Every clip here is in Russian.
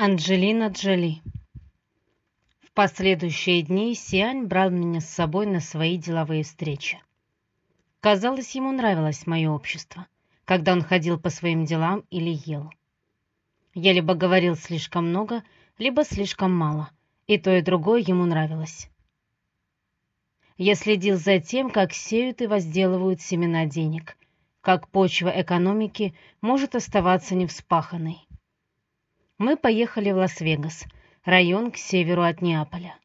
Анджелина Джоли В последующие дни Сиань брал меня с собой на свои деловые встречи. Казалось, ему нравилось мое общество, когда он ходил по своим делам или ел. Я либо говорил слишком много, либо слишком мало, и то и другое ему нравилось. Я следил за тем, как сеют и возделывают семена денег, как почва экономики может оставаться невспаханной мы поехали в Лас-Вегас, район к северу от Неаполя.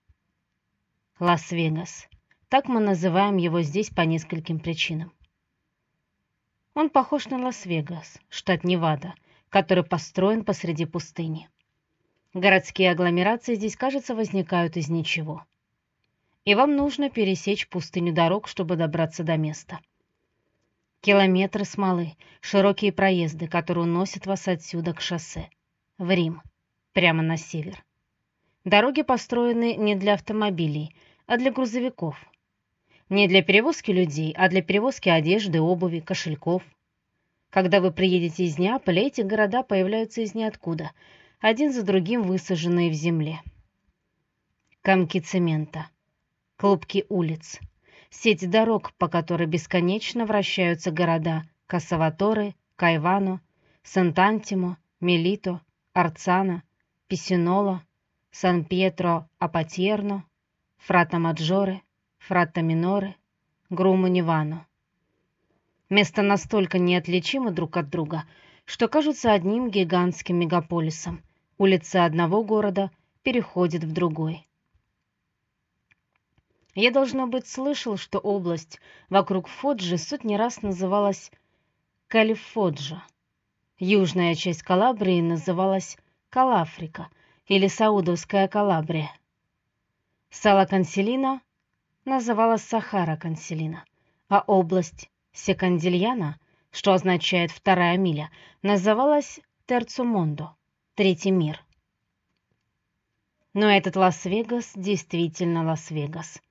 Лас-Вегас. Так мы называем его здесь по нескольким причинам. Он похож на Лас-Вегас, штат Невада, который построен посреди пустыни. Городские агломерации здесь, кажется, возникают из ничего. И вам нужно пересечь пустыню дорог, чтобы добраться до места. Километры смолы, широкие проезды, которые уносят вас отсюда к шоссе в Рим, прямо на север. Дороги построены не для автомобилей, а для грузовиков. Не для перевозки людей, а для перевозки одежды, обуви, кошельков. Когда вы приедете из Неаполя, эти города появляются из ниоткуда, один за другим высаженные в земле. Комки цемента, клубки улиц, сеть дорог, по которой бесконечно вращаются города Кассаваторе, Кайвано, Сантантимо, Мелито, Арцана, Писинола, Сан-Пьетро-Апатерно, Фрата-Маджоре, Фрата-Миноре, Груму-Нивано. Места настолько неотличимы друг от друга, что кажутся одним гигантским мегаполисом. Улица одного города переходит в другой. Я, должно быть, слышал, что область вокруг Фоджи сотни раз называлась Калифоджа. Южная часть Калабрии называлась Калафрика или Саудовская Калабрия. Сала Канселина называлась Сахара Канселина, а область Секандильяна, что означает «вторая миля», называлась Терцо Мондо, Третий мир. Но этот Лас-Вегас действительно Лас-Вегас.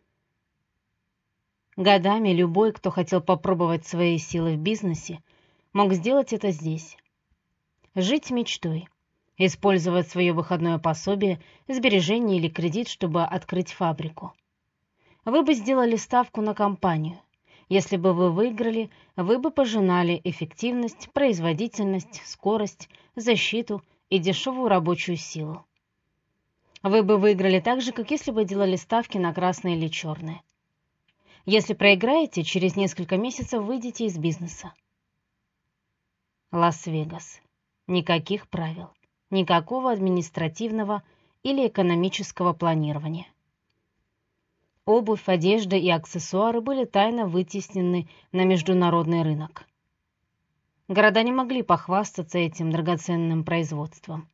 Годами любой, кто хотел попробовать свои силы в бизнесе, мог сделать это здесь. Жить мечтой. Использовать свое выходное пособие, сбережение или кредит, чтобы открыть фабрику. Вы бы сделали ставку на компанию. Если бы вы выиграли, вы бы пожинали эффективность, производительность, скорость, защиту и дешевую рабочую силу. Вы бы выиграли так же, как если бы делали ставки на красное или черное. Если проиграете, через несколько месяцев выйдете из бизнеса. Лас-Вегас. Никаких правил, никакого административного или экономического планирования. Обувь, одежда и аксессуары были тайно вытеснены на международный рынок. Города не могли похвастаться этим драгоценным производством.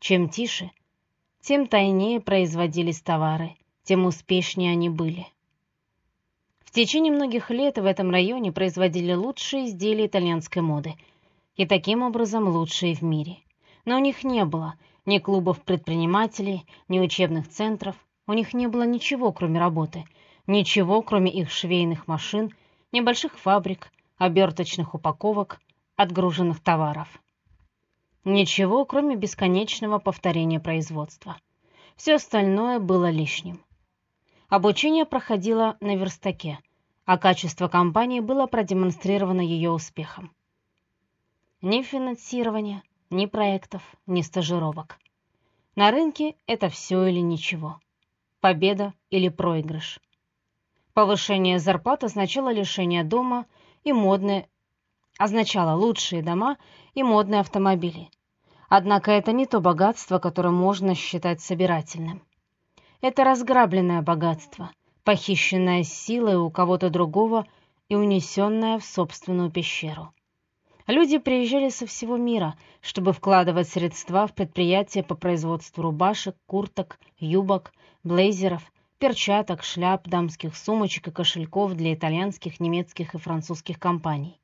Чем тише, тем тайнее производились товары, тем успешнее они были. В течение многих лет в этом районе производили лучшие изделия итальянской моды – и таким образом лучшие в мире. Но у них не было ни клубов предпринимателей, ни учебных центров, у них не было ничего, кроме работы, ничего, кроме их швейных машин, небольших фабрик, оберточных упаковок, отгруженных товаров. Ничего, кроме бесконечного повторения производства. Все остальное было лишним. Обучение проходило на верстаке, а качество компании было продемонстрировано ее успехом. Ни финансирования, ни проектов, ни стажировок. На рынке это все или ничего. Победа или проигрыш. Повышение зарплат означало лишение дома и модные означало лучшие дома и модные автомобили. Однако это не то богатство, которое можно считать собирательным. Это разграбленное богатство, похищенное силой у кого-то другого и унесенное в собственную пещеру. Люди приезжали со всего мира, чтобы вкладывать средства в предприятия по производству рубашек, курток, юбок, блейзеров, перчаток, шляп, дамских сумочек и кошельков для итальянских, немецких и французских компаний.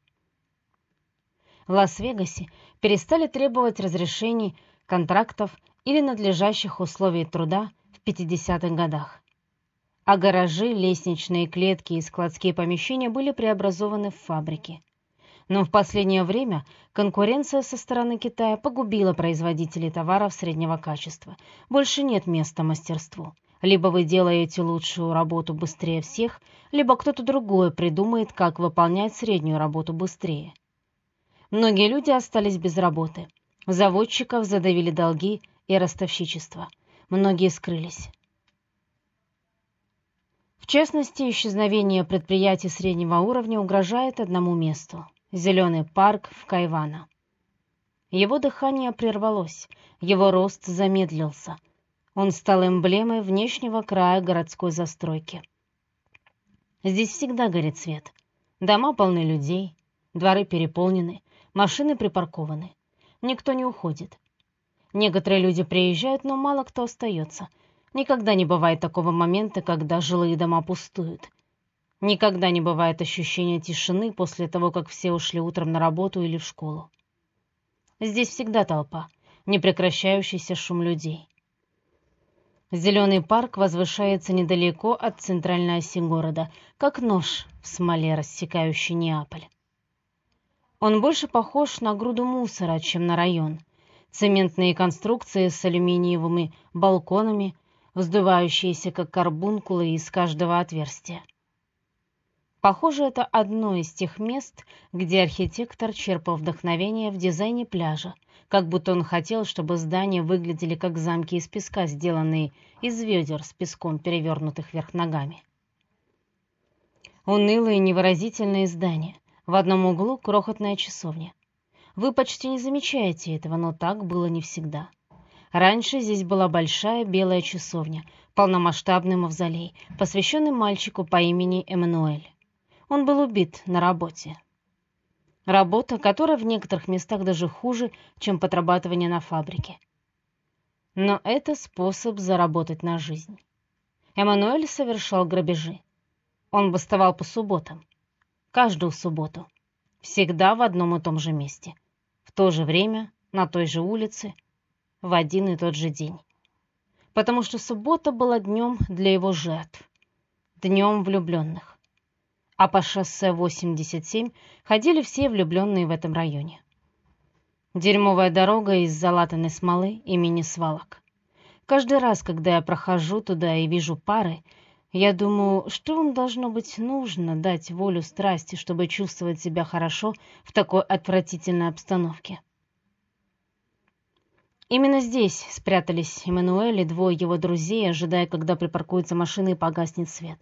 В Лас-Вегасе перестали требовать разрешений, контрактов или надлежащих условий труда в 50-х годах. А гаражи, лестничные клетки и складские помещения были преобразованы в фабрики. Но в последнее время конкуренция со стороны Китая погубила производителей товаров среднего качества. Больше нет места мастерству. Либо вы делаете лучшую работу быстрее всех, либо кто-то другой придумает, как выполнять среднюю работу быстрее. Многие люди остались без работы. Заводчиков задавили долги и ростовщичество. Многие скрылись. В частности, исчезновение предприятий среднего уровня угрожает одному месту – зеленый парк в Кайвана. Его дыхание прервалось, его рост замедлился. Он стал эмблемой внешнего края городской застройки. Здесь всегда горит свет. Дома полны людей, дворы переполнены, машины припаркованы. Никто не уходит. Некоторые люди приезжают, но мало кто остается – Никогда не бывает такого момента, когда жилые дома пустуют. Никогда не бывает ощущения тишины после того, как все ушли утром на работу или в школу. Здесь всегда толпа, непрекращающийся шум людей. Зеленый парк возвышается недалеко от центральной оси города, как нож в смоле, рассекающий Неаполь. Он больше похож на груду мусора, чем на район. Цементные конструкции с алюминиевыми балконами, вздувающиеся как карбункулы из каждого отверстия. Похоже, это одно из тех мест, где архитектор черпал вдохновение в дизайне пляжа, как будто он хотел, чтобы здания выглядели как замки из песка, сделанные из ведер с песком, перевернутых вверх ногами. Унылые невыразительные здания. В одном углу крохотная часовня. Вы почти не замечаете этого, но так было не всегда. Раньше здесь была большая белая часовня, полномасштабный мавзолей, посвященный мальчику по имени Эммануэль. Он был убит на работе. Работа, которая в некоторых местах даже хуже, чем подрабатывание на фабрике. Но это способ заработать на жизнь. Эммануэль совершал грабежи. Он бастовал по субботам. Каждую субботу. Всегда в одном и том же месте. В то же время, на той же улице, в один и тот же день. Потому что суббота была днем для его жертв, днем влюбленных. А по шоссе 87 ходили все влюбленные в этом районе. Дерьмовая дорога из залатанной смолы и мини-свалок. Каждый раз, когда я прохожу туда и вижу пары, я думаю, что вам должно быть нужно дать волю страсти, чтобы чувствовать себя хорошо в такой отвратительной обстановке. Именно здесь спрятались Эммануэль и двое его друзей, ожидая, когда припаркуется машина и погаснет свет.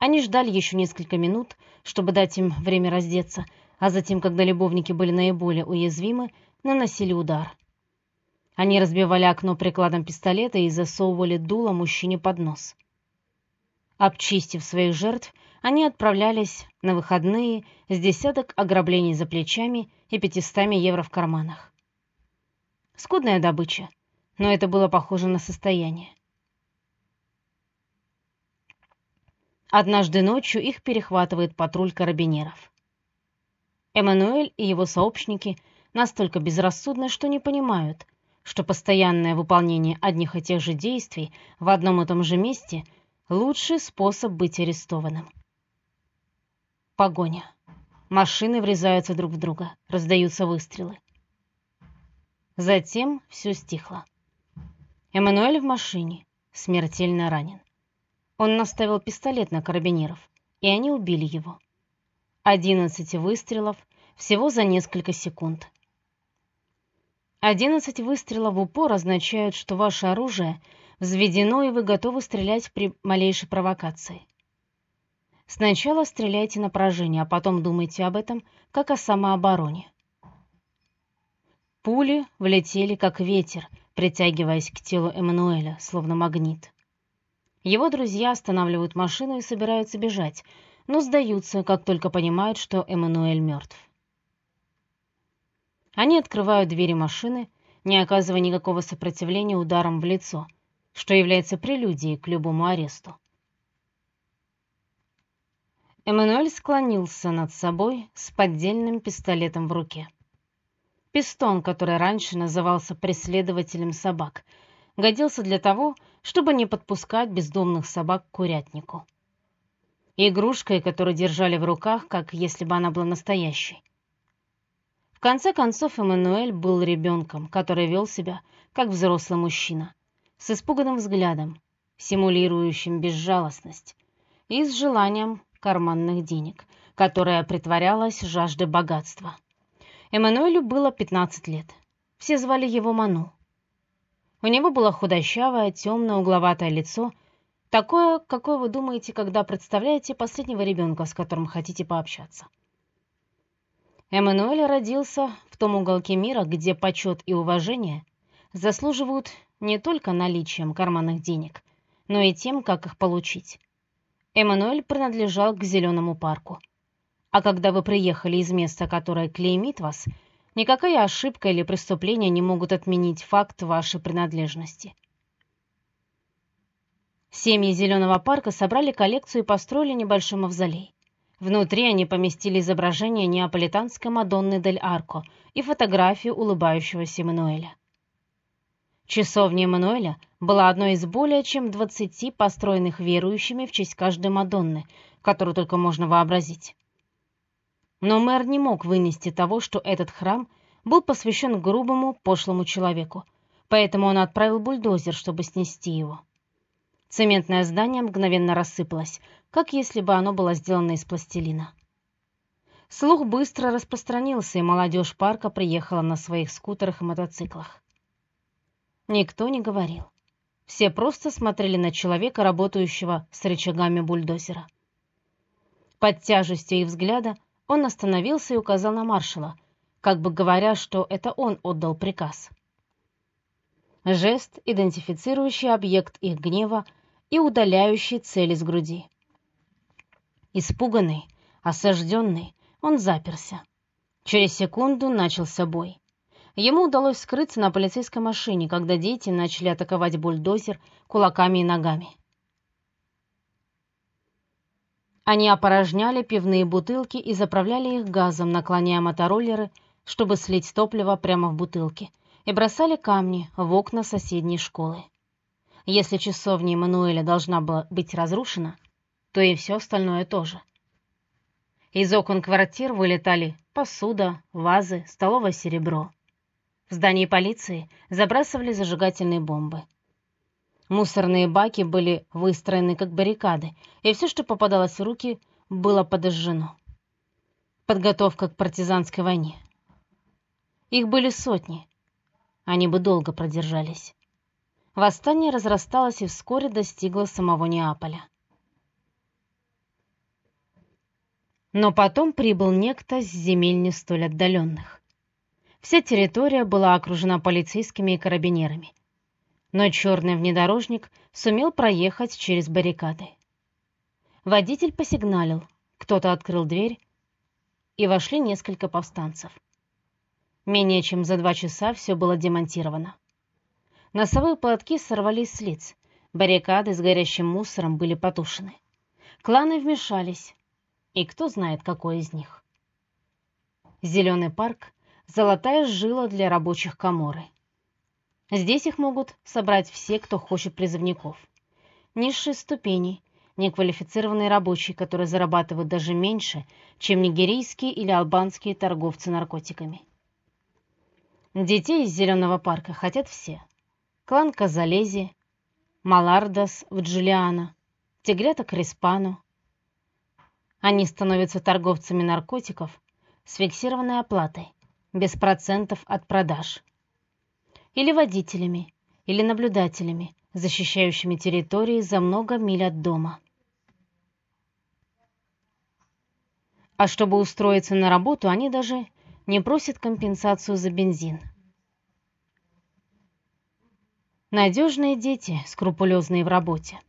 Они ждали еще несколько минут, чтобы дать им время раздеться, а затем, когда любовники были наиболее уязвимы, наносили удар. Они разбивали окно прикладом пистолета и засовывали дуло мужчине под нос. Обчистив своих жертв, они отправлялись на выходные с десяток ограблений за плечами и пятистами евро в карманах. Скудная добыча, но это было похоже на состояние. Однажды ночью их перехватывает патруль карабинеров. Эммануэль и его сообщники настолько безрассудны, что не понимают, что постоянное выполнение одних и тех же действий в одном и том же месте – лучший способ быть арестованным. Погоня. Машины врезаются друг в друга, раздаются выстрелы. Затем все стихло. Эммануэль в машине, смертельно ранен. Он наставил пистолет на карабинеров, и они убили его. Одиннадцать выстрелов всего за несколько секунд. Одиннадцать выстрелов в упор означают, что ваше оружие взведено и вы готовы стрелять при малейшей провокации. Сначала стреляйте на поражение, а потом думайте об этом, как о самообороне. Пули влетели как ветер, притягиваясь к телу Эммануэля, словно магнит. Его друзья останавливают машину и собираются бежать, но сдаются, как только понимают, что Эммануэль мертв. Они открывают двери машины, не оказывая никакого сопротивления ударом в лицо, что является прелюдией к любому аресту. Эммануэль склонился над собой с поддельным пистолетом в руке. Пистон, который раньше назывался преследователем собак, годился для того, чтобы не подпускать бездомных собак к курятнику. игрушкой, которую держали в руках, как если бы она была настоящей. В конце концов, Эммануэль был ребенком, который вел себя как взрослый мужчина, с испуганным взглядом, симулирующим безжалостность, и с желанием карманных денег, которое притворялось жаждой богатства. Эммануэлю было 15 лет. Все звали его Ману. У него было худощавое, темное, угловатое лицо, такое, какое вы думаете, когда представляете последнего ребенка, с которым хотите пообщаться. Эммануэль родился в том уголке мира, где почет и уважение заслуживают не только наличием карманных денег, но и тем, как их получить. Эммануэль принадлежал к зеленому парку. А когда вы приехали из места, которое клеймит вас, никакая ошибка или преступление не могут отменить факт вашей принадлежности. Семьи Зеленого парка собрали коллекцию и построили небольшой мавзолей. Внутри они поместили изображение неаполитанской Мадонны дель Арко и фотографию улыбающегося Эммануэля. Часовня Эммануэля была одной из более чем 20 построенных верующими в честь каждой Мадонны, которую только можно вообразить. Но мэр не мог вынести того, что этот храм был посвящен грубому, пошлому человеку, поэтому он отправил бульдозер, чтобы снести его. Цементное здание мгновенно рассыпалось, как если бы оно было сделано из пластилина. Слух быстро распространился, и молодежь парка приехала на своих скутерах и мотоциклах. Никто не говорил. Все просто смотрели на человека, работающего с рычагами бульдозера. Под тяжестью их взгляда он остановился и указал на маршала, как бы говоря, что это он отдал приказ. Жест, идентифицирующий объект их гнева и удаляющий цель из груди. Испуганный, осажденный, он заперся. Через секунду начался бой. Ему удалось скрыться на полицейской машине, когда дети начали атаковать бульдозер кулаками и ногами. Они опорожняли пивные бутылки и заправляли их газом, наклоняя мотороллеры, чтобы слить топливо прямо в бутылки, и бросали камни в окна соседней школы. Если часовня Эммануэля должна была быть разрушена, то и все остальное тоже. Из окон квартир вылетали посуда, вазы, столовое серебро. В здании полиции забрасывали зажигательные бомбы. Мусорные баки были выстроены как баррикады, и все, что попадалось в руки, было подожжено. Подготовка к партизанской войне. Их были сотни. Они бы долго продержались. Восстание разрасталось и вскоре достигло самого Неаполя. Но потом прибыл некто с земель не столь отдаленных. Вся территория была окружена полицейскими и карабинерами. Но черный внедорожник сумел проехать через баррикады. Водитель посигналил, кто-то открыл дверь, и вошли несколько повстанцев. Менее чем за два часа все было демонтировано. Носовые платки сорвались с лиц, баррикады с горящим мусором были потушены. Кланы вмешались, и кто знает, какой из них. Зеленый парк — золотая жила для рабочих коморы. Здесь их могут собрать все, кто хочет призывников. Низшие ступени, неквалифицированные рабочие, которые зарабатывают даже меньше, чем нигерийские или албанские торговцы наркотиками. Детей из Зеленого парка хотят все клан Казалези, Малардас в Джулиано, Тигрята Криспано. Они становятся торговцами наркотиков с фиксированной оплатой, без процентов от продаж. Или водителями, или наблюдателями, защищающими территории за много миль от дома. А чтобы устроиться на работу, они даже не просят компенсацию за бензин. Надежные дети, скрупулезные в работе.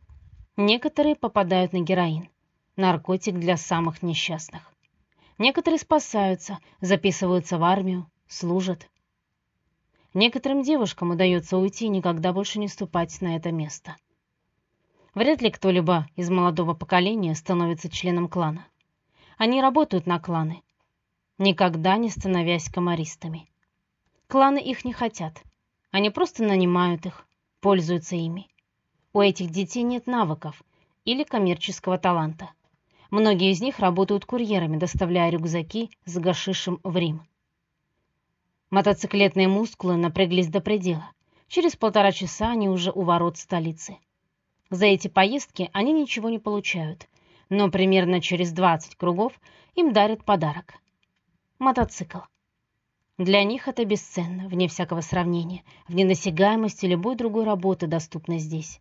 Некоторые попадают на героин, наркотик для самых несчастных. Некоторые спасаются, записываются в армию, служат. Некоторым девушкам удается уйти и никогда больше не ступать на это место. Вряд ли кто-либо из молодого поколения становится членом клана. Они работают на кланы, никогда не становясь комаристами. Кланы их не хотят. Они просто нанимают их, пользуются ими. У этих детей нет навыков или коммерческого таланта. Многие из них работают курьерами, доставляя рюкзаки с гашишем в Рим. Мотоциклетные мускулы напряглись до предела. Через полтора часа они уже у ворот столицы. За эти поездки они ничего не получают, но примерно через 20 кругов им дарят подарок – мотоцикл. Для них это бесценно, вне всякого сравнения, вне несягаемости любой другой работы, доступной здесь.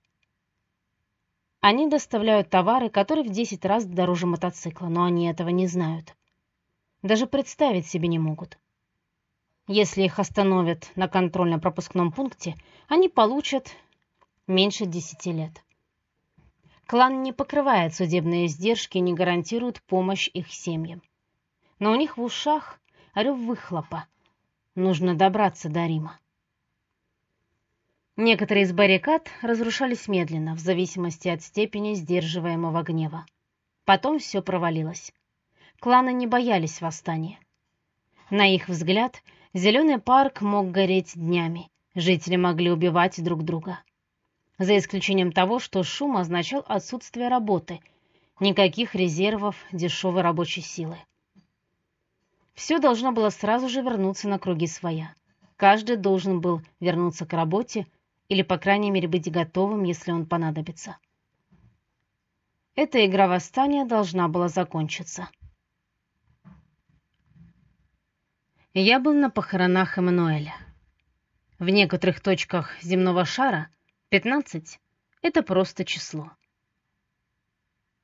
Они доставляют товары, которые в 10 раз дороже мотоцикла, но они этого не знают. Даже представить себе не могут. Если их остановят на контрольно-пропускном пункте, они получат меньше 10 лет. Клан не покрывает судебные издержки и не гарантирует помощь их семьям. Но у них в ушах рев выхлопа. Нужно добраться до Рима. Некоторые из баррикад разрушались медленно, в зависимости от степени сдерживаемого гнева. Потом все провалилось. Кланы не боялись восстания. На их взгляд, зеленый парк мог гореть днями, жители могли убивать друг друга за исключением того, что шум означал отсутствие работы, никаких резервов дешевой рабочей силы. Все должно было сразу же вернуться на круги своя. Каждый должен был вернуться к работе или, по крайней мере, быть готовым, если он понадобится. Эта игра восстания должна была закончиться. Я был на похоронах Эммануэля. В некоторых точках земного шара – 15 — это просто число.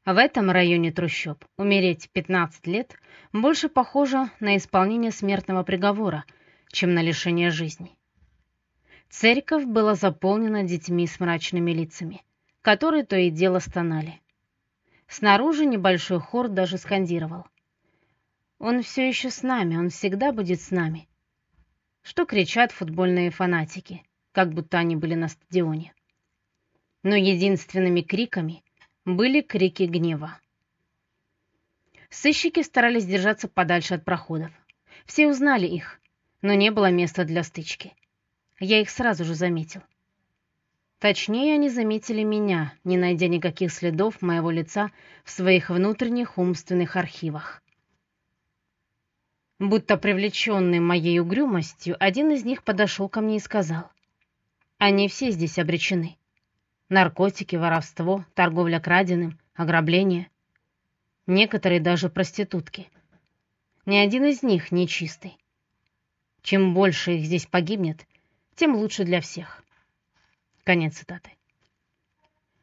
В этом районе трущоб умереть 15 лет больше похоже на исполнение смертного приговора, чем на лишение жизни. Церковь была заполнена детьми с мрачными лицами, которые то и дело стонали. Снаружи небольшой хор даже скандировал. «Он все еще с нами, он всегда будет с нами», что кричат футбольные фанатики, как будто они были на стадионе но единственными криками были крики гнева. Сыщики старались держаться подальше от проходов. Все узнали их, но не было места для стычки. Я их сразу же заметил. Точнее, они заметили меня, не найдя никаких следов моего лица в своих внутренних умственных архивах. Будто привлеченный моей угрюмостью, один из них подошел ко мне и сказал, «Они все здесь обречены наркотики, воровство, торговля краденым, ограбление. Некоторые даже проститутки. Ни один из них не чистый. Чем больше их здесь погибнет, тем лучше для всех. Конец цитаты.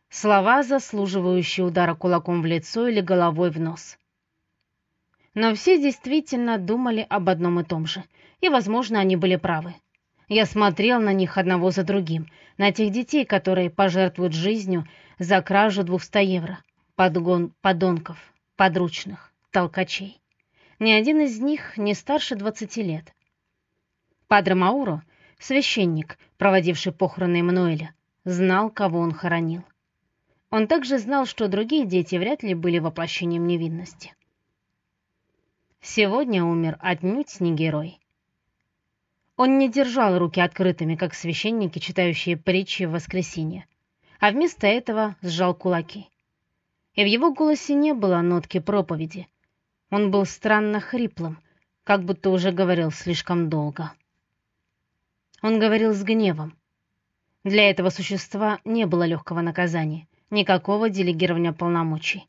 Слова, заслуживающие удара кулаком в лицо или головой в нос. Но все действительно думали об одном и том же, и, возможно, они были правы. Я смотрел на них одного за другим, на тех детей, которые пожертвуют жизнью за кражу 200 евро, подгон подонков, подручных, толкачей. Ни один из них не старше 20 лет. Падре Мауро, священник, проводивший похороны Эммануэля, знал, кого он хоронил. Он также знал, что другие дети вряд ли были воплощением невинности. Сегодня умер отнюдь не герой. Он не держал руки открытыми, как священники, читающие притчи в воскресенье, а вместо этого сжал кулаки. И в его голосе не было нотки проповеди. Он был странно хриплым, как будто уже говорил слишком долго. Он говорил с гневом. Для этого существа не было легкого наказания, никакого делегирования полномочий.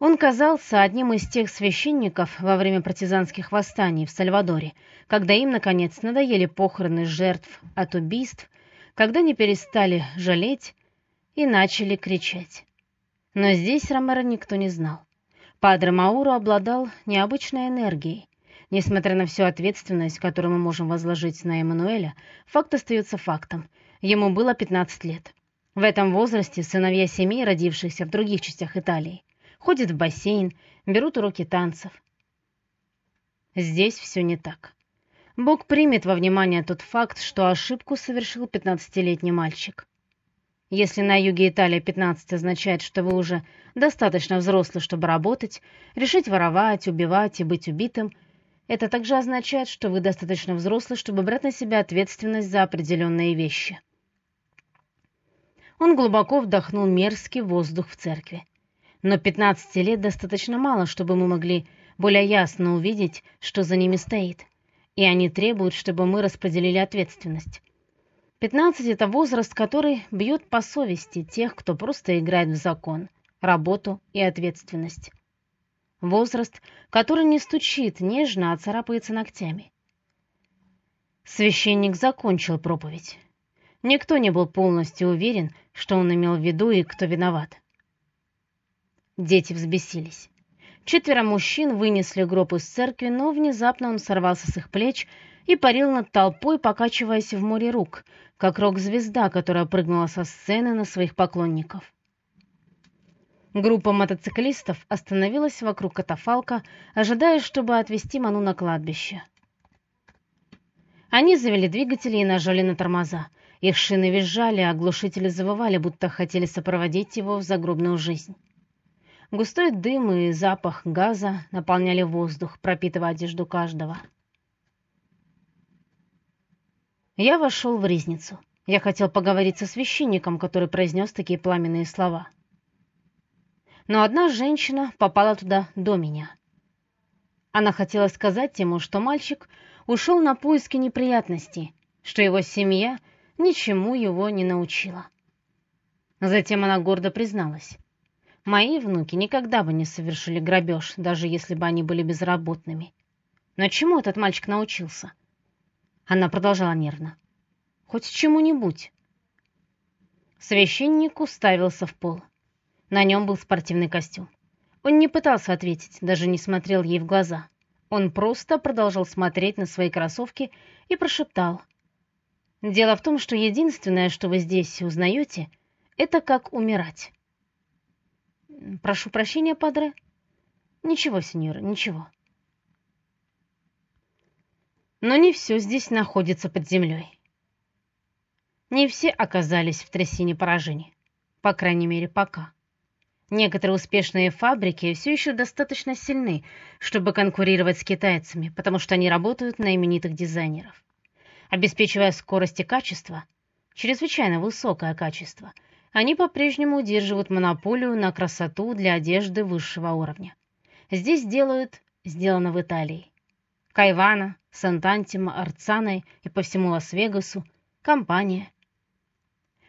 Он казался одним из тех священников во время партизанских восстаний в Сальвадоре, когда им, наконец, надоели похороны жертв от убийств, когда не перестали жалеть и начали кричать. Но здесь Ромеро никто не знал. Падре Мауро обладал необычной энергией. Несмотря на всю ответственность, которую мы можем возложить на Эммануэля, факт остается фактом. Ему было 15 лет. В этом возрасте сыновья семей, родившихся в других частях Италии, ходят в бассейн, берут уроки танцев. Здесь все не так. Бог примет во внимание тот факт, что ошибку совершил 15-летний мальчик. Если на юге Италии 15 означает, что вы уже достаточно взрослый, чтобы работать, решить воровать, убивать и быть убитым, это также означает, что вы достаточно взрослый, чтобы брать на себя ответственность за определенные вещи. Он глубоко вдохнул мерзкий воздух в церкви. Но 15 лет достаточно мало, чтобы мы могли более ясно увидеть, что за ними стоит, и они требуют, чтобы мы распределили ответственность. 15 – это возраст, который бьет по совести тех, кто просто играет в закон, работу и ответственность. Возраст, который не стучит нежно, а царапается ногтями. Священник закончил проповедь. Никто не был полностью уверен, что он имел в виду и кто виноват. Дети взбесились. Четверо мужчин вынесли гроб из церкви, но внезапно он сорвался с их плеч и парил над толпой, покачиваясь в море рук, как рок-звезда, которая прыгнула со сцены на своих поклонников. Группа мотоциклистов остановилась вокруг катафалка, ожидая, чтобы отвезти Ману на кладбище. Они завели двигатели и нажали на тормоза. Их шины визжали, а оглушители завывали, будто хотели сопроводить его в загробную жизнь. Густой дым и запах газа наполняли воздух, пропитывая одежду каждого. Я вошел в ризницу. Я хотел поговорить со священником, который произнес такие пламенные слова. Но одна женщина попала туда до меня. Она хотела сказать ему, что мальчик ушел на поиски неприятностей, что его семья ничему его не научила. Затем она гордо призналась. Мои внуки никогда бы не совершили грабеж, даже если бы они были безработными. Но чему этот мальчик научился? Она продолжала нервно. Хоть чему-нибудь. Священник уставился в пол. На нем был спортивный костюм. Он не пытался ответить, даже не смотрел ей в глаза. Он просто продолжал смотреть на свои кроссовки и прошептал. «Дело в том, что единственное, что вы здесь узнаете, это как умирать. Прошу прощения, падре. Ничего, сеньор, ничего. Но не все здесь находится под землей. Не все оказались в трясине поражений. По крайней мере, пока. Некоторые успешные фабрики все еще достаточно сильны, чтобы конкурировать с китайцами, потому что они работают на именитых дизайнеров. Обеспечивая скорость и качество, чрезвычайно высокое качество – они по-прежнему удерживают монополию на красоту для одежды высшего уровня. Здесь делают «сделано в Италии». Кайвана, Сантантима, Арцаной и по всему Лас-Вегасу компания.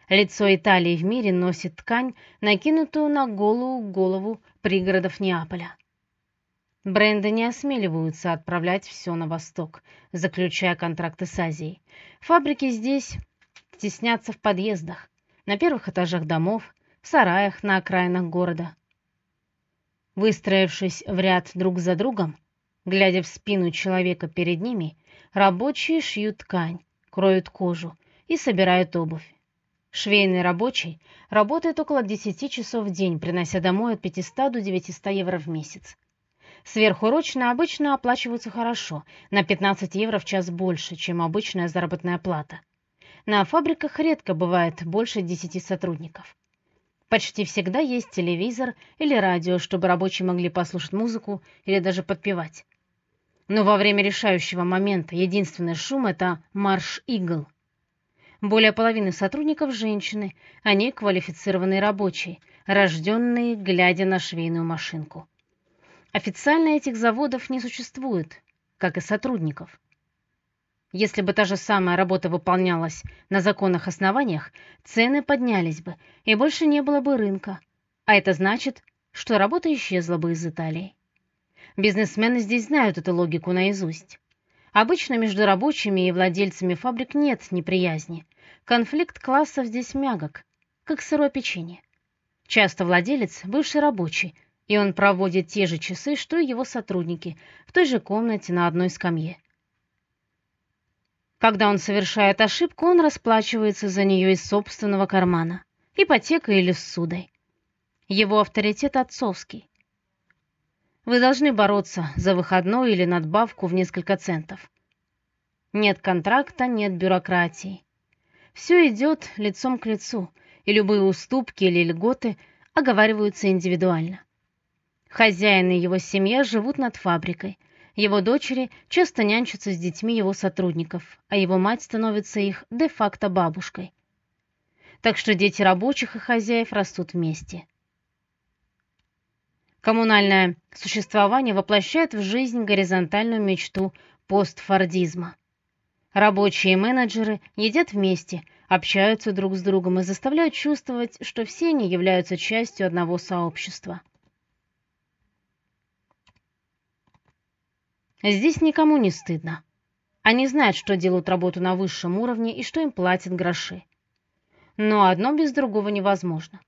Лицо Италии в мире носит ткань, накинутую на голую голову пригородов Неаполя. Бренды не осмеливаются отправлять все на восток, заключая контракты с Азией. Фабрики здесь теснятся в подъездах, на первых этажах домов, в сараях на окраинах города. Выстроившись в ряд друг за другом, глядя в спину человека перед ними, рабочие шьют ткань, кроют кожу и собирают обувь. Швейный рабочий работает около 10 часов в день, принося домой от 500 до 900 евро в месяц. Сверхурочно обычно оплачиваются хорошо, на 15 евро в час больше, чем обычная заработная плата. На фабриках редко бывает больше десяти сотрудников. Почти всегда есть телевизор или радио, чтобы рабочие могли послушать музыку или даже подпевать. Но во время решающего момента единственный шум — это марш игл. Более половины сотрудников — женщины, они квалифицированные рабочие, рожденные, глядя на швейную машинку. Официально этих заводов не существует, как и сотрудников. Если бы та же самая работа выполнялась на законных основаниях, цены поднялись бы, и больше не было бы рынка. А это значит, что работа исчезла бы из Италии. Бизнесмены здесь знают эту логику наизусть. Обычно между рабочими и владельцами фабрик нет неприязни. Конфликт классов здесь мягок, как сырое печенье. Часто владелец – бывший рабочий, и он проводит те же часы, что и его сотрудники, в той же комнате на одной скамье. Когда он совершает ошибку, он расплачивается за нее из собственного кармана, ипотекой или ссудой. Его авторитет отцовский. Вы должны бороться за выходной или надбавку в несколько центов. Нет контракта, нет бюрократии. Все идет лицом к лицу, и любые уступки или льготы оговариваются индивидуально. Хозяин и его семья живут над фабрикой, его дочери часто нянчатся с детьми его сотрудников, а его мать становится их де-факто бабушкой. Так что дети рабочих и хозяев растут вместе. Коммунальное существование воплощает в жизнь горизонтальную мечту постфордизма. Рабочие и менеджеры едят вместе, общаются друг с другом и заставляют чувствовать, что все они являются частью одного сообщества. Здесь никому не стыдно. Они знают, что делают работу на высшем уровне и что им платят гроши. Но одно без другого невозможно.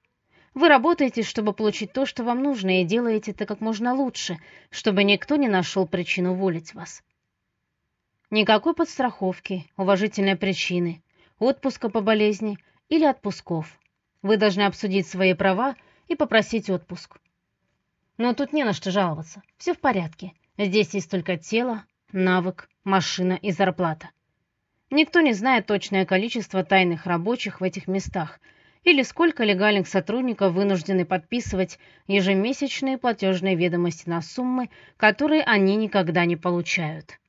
Вы работаете, чтобы получить то, что вам нужно, и делаете это как можно лучше, чтобы никто не нашел причину уволить вас. Никакой подстраховки, уважительной причины, отпуска по болезни или отпусков. Вы должны обсудить свои права и попросить отпуск. Но тут не на что жаловаться. Все в порядке. Здесь есть только тело, навык, машина и зарплата. Никто не знает точное количество тайных рабочих в этих местах или сколько легальных сотрудников вынуждены подписывать ежемесячные платежные ведомости на суммы, которые они никогда не получают.